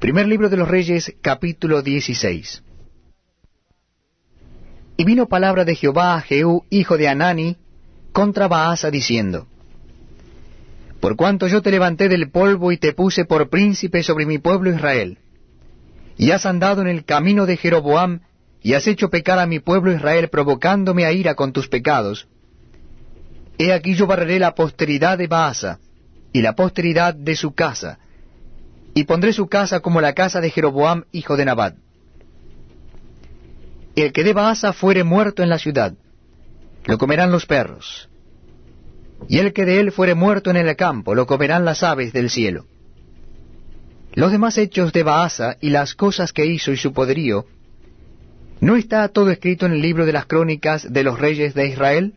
Primer libro de los Reyes, capítulo 16. Y vino palabra de Jehová a Jehú, hijo de Anani, contra Baasa, diciendo, Por cuanto yo te levanté del polvo y te puse por príncipe sobre mi pueblo Israel, y has andado en el camino de Jeroboam, y has hecho pecar a mi pueblo Israel, provocándome a ira con tus pecados, he aquí yo barreré la posteridad de Baasa, y la posteridad de su casa, y pondré su casa como la casa de Jeroboam, hijo de Nabat. El que de Baasa fuere muerto en la ciudad, lo comerán los perros, y el que de él fuere muerto en el campo, lo comerán las aves del cielo. Los demás hechos de Baasa y las cosas que hizo y su poderío, ¿no está todo escrito en el libro de las crónicas de los reyes de Israel?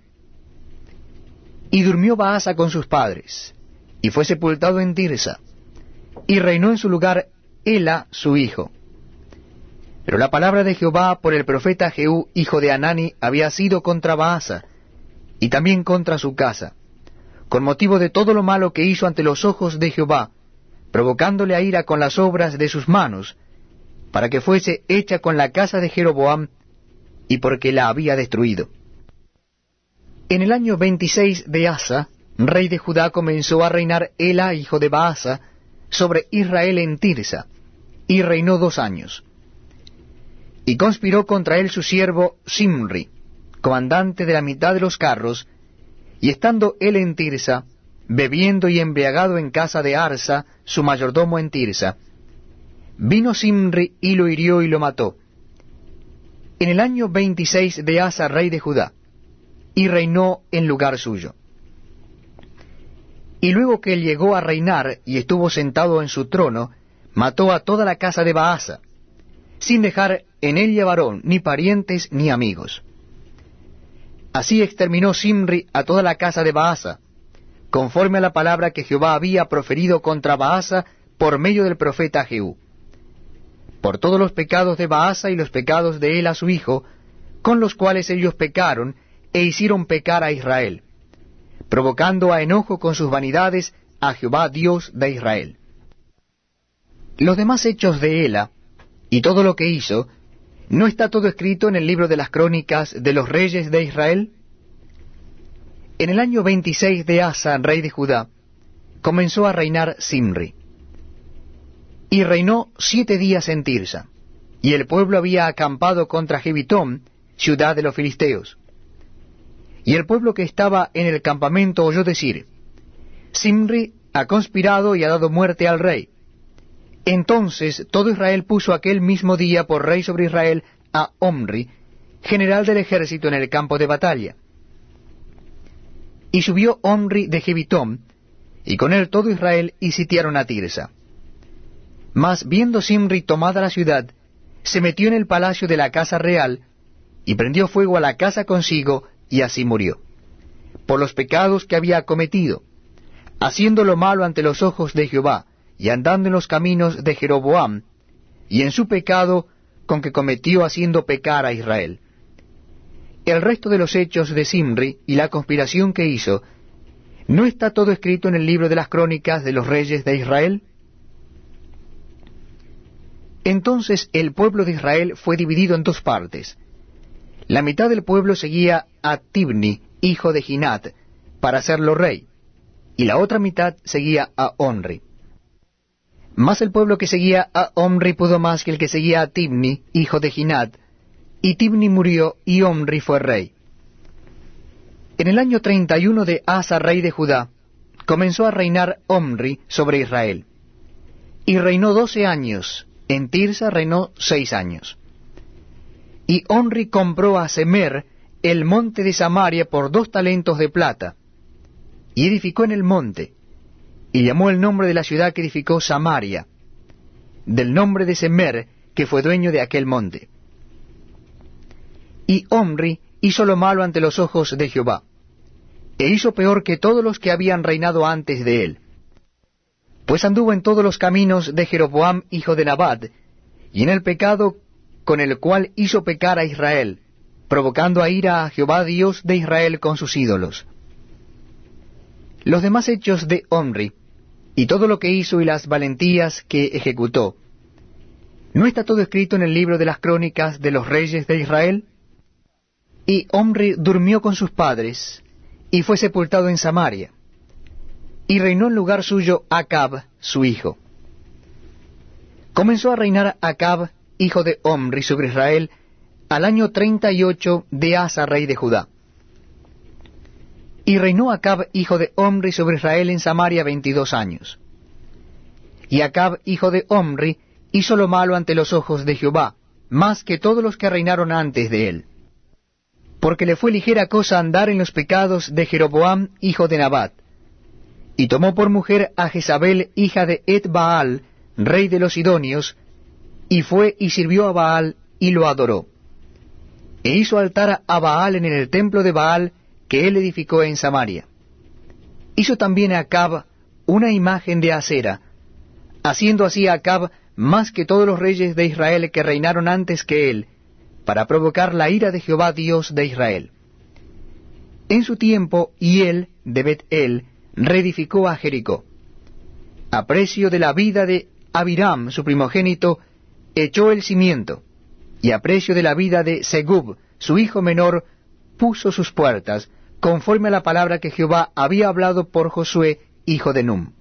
Y durmió Baasa con sus padres, y fue sepultado en Tirsa y reinó en su lugar Ela, su hijo. Pero la palabra de Jehová por el profeta Jehú, hijo de Anani, había sido contra Baasa, y también contra su casa, con motivo de todo lo malo que hizo ante los ojos de Jehová, provocándole a ira con las obras de sus manos, para que fuese hecha con la casa de Jeroboam, y porque la había destruido. En el año veintiséis de Asa, rey de Judá, comenzó a reinar Ela, hijo de Baasa, sobre Israel en Tirsa, y reinó dos años. Y conspiró contra él su siervo Simri, comandante de la mitad de los carros, y estando él en Tirsa, bebiendo y embriagado en casa de Arsa, su mayordomo en Tirsa, vino Simri y lo hirió y lo mató. En el año veintiséis de Asa, rey de Judá, y reinó en lugar suyo. Y luego que él llegó a reinar y estuvo sentado en su trono, mató a toda la casa de Baasa, sin dejar en ella varón, ni parientes, ni amigos. Así exterminó Simri a toda la casa de Baasa, conforme a la palabra que Jehová había proferido contra Baasa por medio del profeta Jehú. Por todos los pecados de Baasa y los pecados de él a su hijo, con los cuales ellos pecaron e hicieron pecar a Israel provocando a enojo con sus vanidades a Jehová Dios de Israel. Los demás hechos de Ela, y todo lo que hizo, ¿no está todo escrito en el libro de las crónicas de los reyes de Israel? En el año veintiséis de Asa, rey de Judá, comenzó a reinar Simri. Y reinó siete días en Tirsa, y el pueblo había acampado contra Jebitón, ciudad de los filisteos. Y el pueblo que estaba en el campamento oyó decir, Simri ha conspirado y ha dado muerte al rey. Entonces todo Israel puso aquel mismo día por rey sobre Israel a Omri, general del ejército en el campo de batalla. Y subió Omri de Jebitón, y con él todo Israel, y sitiaron a Tirsa. Mas viendo Simri tomada la ciudad, se metió en el palacio de la casa real, y prendió fuego a la casa consigo, y así murió, por los pecados que había cometido, haciendo lo malo ante los ojos de Jehová, y andando en los caminos de Jeroboam, y en su pecado con que cometió haciendo pecar a Israel. El resto de los hechos de Simri y la conspiración que hizo, ¿no está todo escrito en el libro de las crónicas de los reyes de Israel? Entonces el pueblo de Israel fue dividido en dos partes, la mitad del pueblo seguía a Tibni, hijo de Ginat, para hacerlo rey, y la otra mitad seguía a Onri. Mas el pueblo que seguía a Omri pudo más que el que seguía a Tibni, hijo de Ginat, y Tibni murió y Omri fue rey. En el año treinta y uno de Asa, rey de Judá, comenzó a reinar Omri sobre Israel. Y reinó doce años, en Tirsa reinó seis años. Y Onri compró a Semer el monte de Samaria por dos talentos de plata, y edificó en el monte, y llamó el nombre de la ciudad que edificó Samaria, del nombre de Semer, que fue dueño de aquel monte. Y Omri hizo lo malo ante los ojos de Jehová, e hizo peor que todos los que habían reinado antes de él. Pues anduvo en todos los caminos de Jeroboam, hijo de Nabat, y en el pecado con el cual hizo pecar a Israel, provocando a ira a Jehová Dios de Israel con sus ídolos. Los demás hechos de Omri, y todo lo que hizo y las valentías que ejecutó, ¿No está todo escrito en el libro de las crónicas de los reyes de Israel? Y Omri durmió con sus padres, y fue sepultado en Samaria. Y reinó en lugar suyo Acab, su hijo. Comenzó a reinar Acab, hijo de Omri, sobre Israel, al año treinta y ocho de Asa, rey de Judá. Y reinó Acab, hijo de Omri, sobre Israel en Samaria veintidós años. Y Acab, hijo de Omri, hizo lo malo ante los ojos de Jehová, más que todos los que reinaron antes de él. Porque le fue ligera cosa andar en los pecados de Jeroboam, hijo de Nabat. Y tomó por mujer a Jezabel, hija de Et Baal, rey de los Sidonios, y fue y sirvió a Baal y lo adoró. E hizo altar a Baal en el templo de Baal que él edificó en Samaria. Hizo también a Acab una imagen de acera, haciendo así a Acab más que todos los reyes de Israel que reinaron antes que él, para provocar la ira de Jehová Dios de Israel. En su tiempo, Hiel de Bet-El reedificó a Jericó. A precio de la vida de Abiram, su primogénito, echó el cimiento, y a precio de la vida de Segub, su hijo menor, puso sus puertas, conforme a la palabra que Jehová había hablado por Josué, hijo de Num.